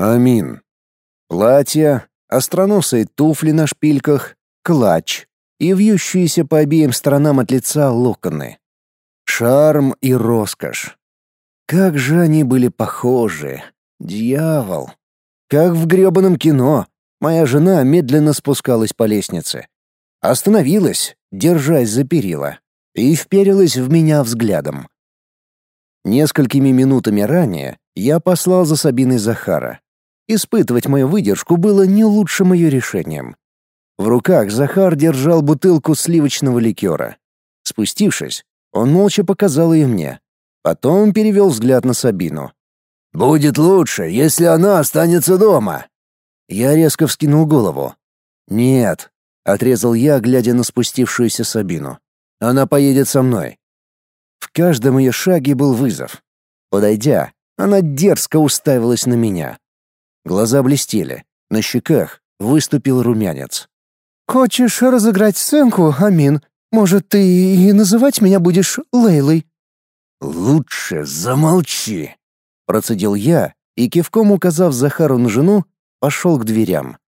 Амин. Платье, остроносые туфли на шпильках, клатч и вьющиеся по обеим сторонам от лица локоны. Шарм и роскошь. Как же они были похожи. Дьявол. Как в грёбаном кино. Моя жена медленно спускалась по лестнице. Остановилась, держась за перила, и вперилась в меня взглядом. Несколькими минутами ранее я послал за Сабиной Захара. Испытывать мою выдержку было не лучшим ее решением. В руках Захар держал бутылку сливочного ликера. Спустившись, он молча показал ее мне. Потом перевел взгляд на Сабину. «Будет лучше, если она останется дома». Я резко вскинул голову. «Нет», — отрезал я, глядя на спустившуюся Сабину. «Она поедет со мной». В каждом ее шаге был вызов. Подойдя, она дерзко уставилась на меня. Глаза блестели, на щеках выступил румянец. «Хочешь разыграть сценку, Амин? Может, ты и называть меня будешь Лейлой?» «Лучше замолчи», — процедил я и, кивком указав Захару на жену, пошел к дверям.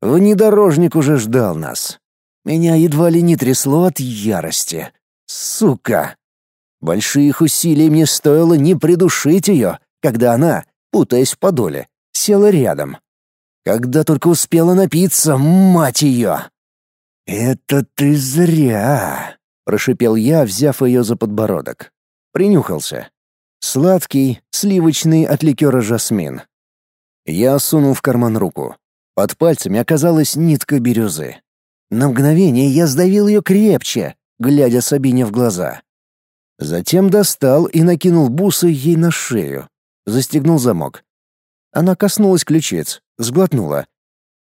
Внедорожник уже ждал нас. Меня едва ли не трясло от ярости. Сука! Больших усилий мне стоило не придушить ее, когда она, путаясь в подоле, села рядом. Когда только успела напиться, мать ее! «Это ты зря!» — прошипел я, взяв ее за подбородок. Принюхался. Сладкий, сливочный от ликера жасмин. Я сунул в карман руку. Под пальцами оказалась нитка бирюзы. На мгновение я сдавил ее крепче, глядя Сабине в глаза. Затем достал и накинул бусы ей на шею. Застегнул замок. Она коснулась ключиц, сглотнула.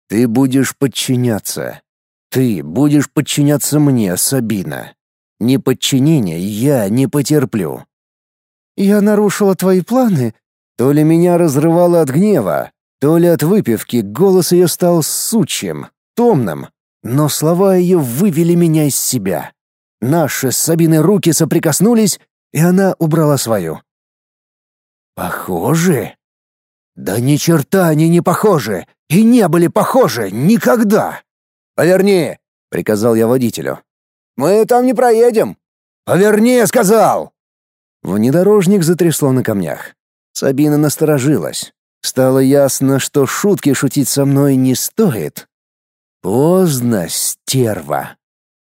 «Ты будешь подчиняться. Ты будешь подчиняться мне, Сабина. Неподчинение я не потерплю». «Я нарушила твои планы?» То ли меня разрывало от гнева, то ли от выпивки голос ее стал сучьим, томным, но слова ее вывели меня из себя. Наши с Сабиной руки соприкоснулись, и она убрала свою. «Похожи?» «Да ни черта они не похожи, и не были похожи никогда!» «Поверни!» — приказал я водителю. «Мы там не проедем!» «Поверни!» — сказал! Внедорожник затрясло на камнях. Сабина насторожилась. Стало ясно, что шутки шутить со мной не стоит. Поздно, стерва.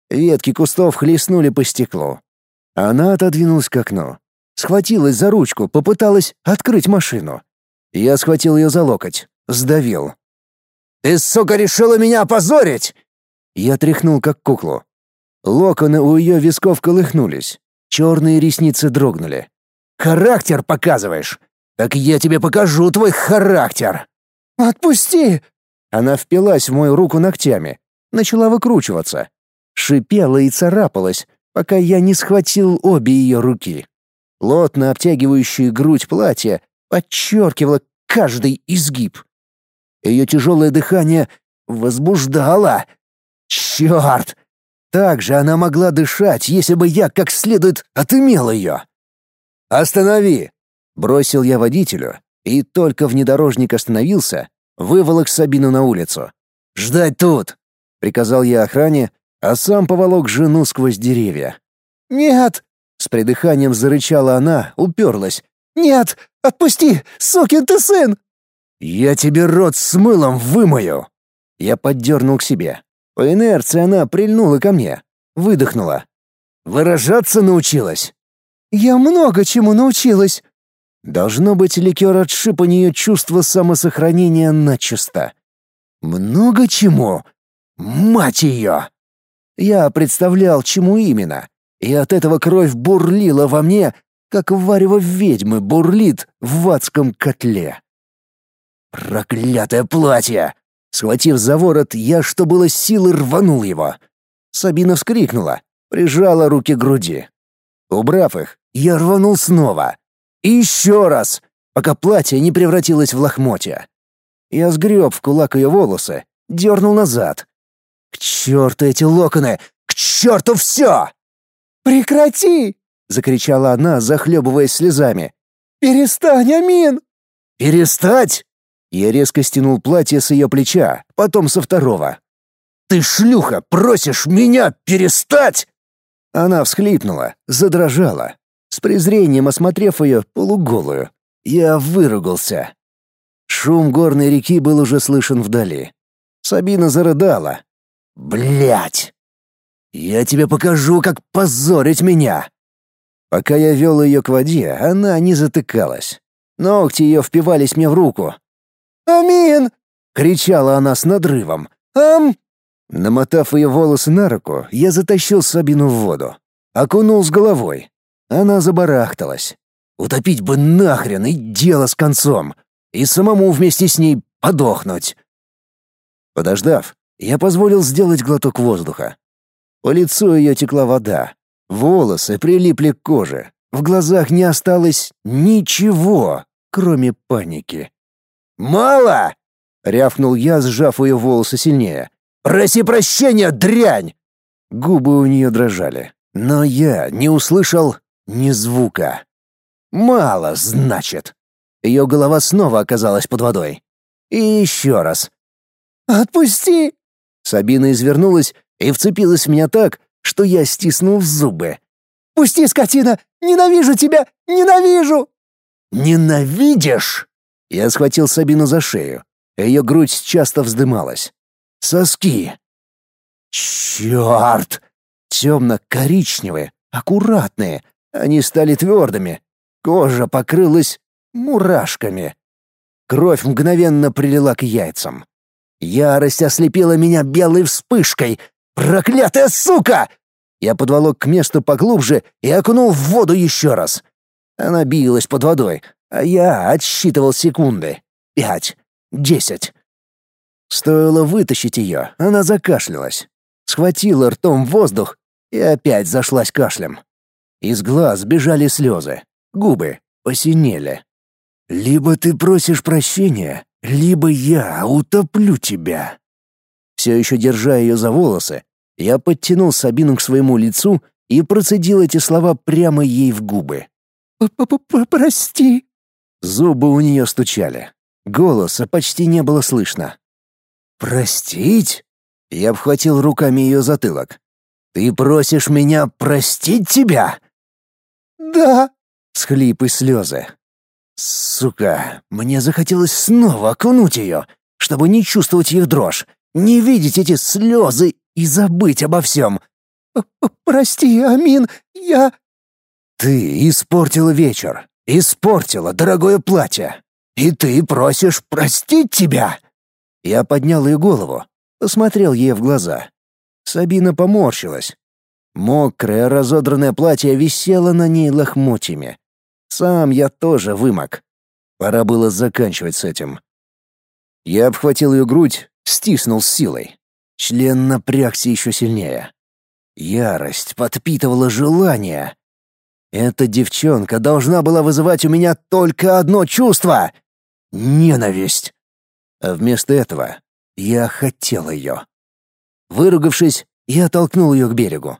Ветки кустов хлестнули по стеклу. Она отодвинулась к окну. Схватилась за ручку, попыталась открыть машину. Я схватил ее за локоть, сдавил. «Ты, сука, решила меня опозорить!» Я тряхнул, как куклу. Локоны у ее висков колыхнулись. Черные ресницы дрогнули. «Характер показываешь! Так я тебе покажу твой характер!» «Отпусти!» Она впилась в мою руку ногтями, начала выкручиваться шипела и царапалась, пока я не схватил обе ее руки. Плотно обтягивающая грудь платья подчеркивала каждый изгиб. Ее тяжелое дыхание возбуждало. Черт! Так же она могла дышать, если бы я как следует отымел ее. «Останови!» — бросил я водителю, и только внедорожник остановился, выволок Сабину на улицу. «Ждать тут!» — приказал я охране, а сам поволок жену сквозь деревья. «Нет!» — с придыханием зарычала она, уперлась. «Нет! Отпусти! Сукин ты сын!» «Я тебе рот с мылом вымою!» Я поддернул к себе. По инерции она прильнула ко мне. Выдохнула. «Выражаться научилась?» «Я много чему научилась!» Должно быть, ликер отшиб у нее чувство самосохранения начисто. «Много чему? Мать ее!» Я представлял, чему именно, и от этого кровь бурлила во мне, как варево ведьмы бурлит в адском котле. «Проклятое платье!» Схватив за ворот, я, что было силы, рванул его. Сабина вскрикнула, прижала руки к груди. Убрав их, я рванул снова. И еще раз, пока платье не превратилось в лохмотья. Я сгреб в кулак ее волосы, дернул назад. К черту эти локоны! К черту все! «Прекрати!» — закричала она, захлебываясь слезами. «Перестань, Амин!» «Перестать? Я резко стянул платье с ее плеча, потом со второго. «Ты, шлюха, просишь меня перестать?» Она всхлипнула, задрожала, с презрением осмотрев ее полуголую. Я выругался. Шум горной реки был уже слышен вдали. Сабина зарыдала. Блять! Я тебе покажу, как позорить меня!» Пока я вел ее к воде, она не затыкалась. Ногти ее впивались мне в руку. «Амин!» — кричала она с надрывом. «Ам!» Намотав ее волосы на руку, я затащил Сабину в воду. Окунул с головой. Она забарахталась. Утопить бы нахрен и дело с концом. И самому вместе с ней подохнуть. Подождав, я позволил сделать глоток воздуха. По лицу ее текла вода. Волосы прилипли к коже. В глазах не осталось ничего, кроме паники. «Мало!» — рявкнул я, сжав ее волосы сильнее. «Проси прощения, дрянь!» Губы у нее дрожали, но я не услышал ни звука. «Мало, значит!» Ее голова снова оказалась под водой. И еще раз. «Отпусти!» Сабина извернулась и вцепилась в меня так, что я стиснул зубы. «Пусти, скотина! Ненавижу тебя! Ненавижу!» «Ненавидишь?» Я схватил Сабину за шею. Ее грудь часто вздымалась. Соски. Черт! Темно-коричневые, аккуратные. Они стали твердыми. Кожа покрылась мурашками. Кровь мгновенно прилила к яйцам. Ярость ослепила меня белой вспышкой. «Проклятая сука!» Я подволок к месту поглубже и окунул в воду еще раз. Она билась под водой, а я отсчитывал секунды. Пять, десять. Стоило вытащить ее, она закашлялась. Схватила ртом воздух и опять зашлась кашлем. Из глаз бежали слезы, губы посинели. «Либо ты просишь прощения, либо я утоплю тебя». Все еще держа ее за волосы, я подтянул Сабину к своему лицу и процедил эти слова прямо ей в губы. «Прости». Зубы у нее стучали. Голоса почти не было слышно. «Простить?» Я обхватил руками ее затылок. «Ты просишь меня простить тебя?» «Да», — схлип и слезы. Сука, мне захотелось снова окунуть ее, чтобы не чувствовать их дрожь, не видеть эти слезы и забыть обо всем. «Прости, Амин, я...» «Ты испортила вечер, испортила дорогое платье, и ты просишь простить тебя?» Я поднял ее голову, посмотрел ей в глаза. Сабина поморщилась. Мокрое разодранное платье висело на ней лохмотьями. Сам я тоже вымок. Пора было заканчивать с этим. Я обхватил ее грудь, стиснул с силой. Член напрягся еще сильнее. Ярость подпитывала желание. Эта девчонка должна была вызывать у меня только одно чувство — ненависть. А вместо этого я хотел ее. Выругавшись, я толкнул ее к берегу.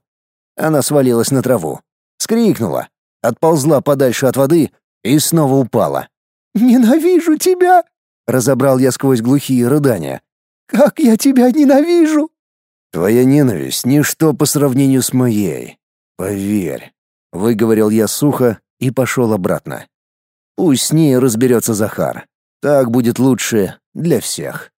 Она свалилась на траву, скрикнула, отползла подальше от воды и снова упала. «Ненавижу тебя!» — разобрал я сквозь глухие рыдания. «Как я тебя ненавижу!» «Твоя ненависть — ничто по сравнению с моей. Поверь», — выговорил я сухо и пошел обратно. «Пусть с ней разберется Захар. Так будет лучше для всех».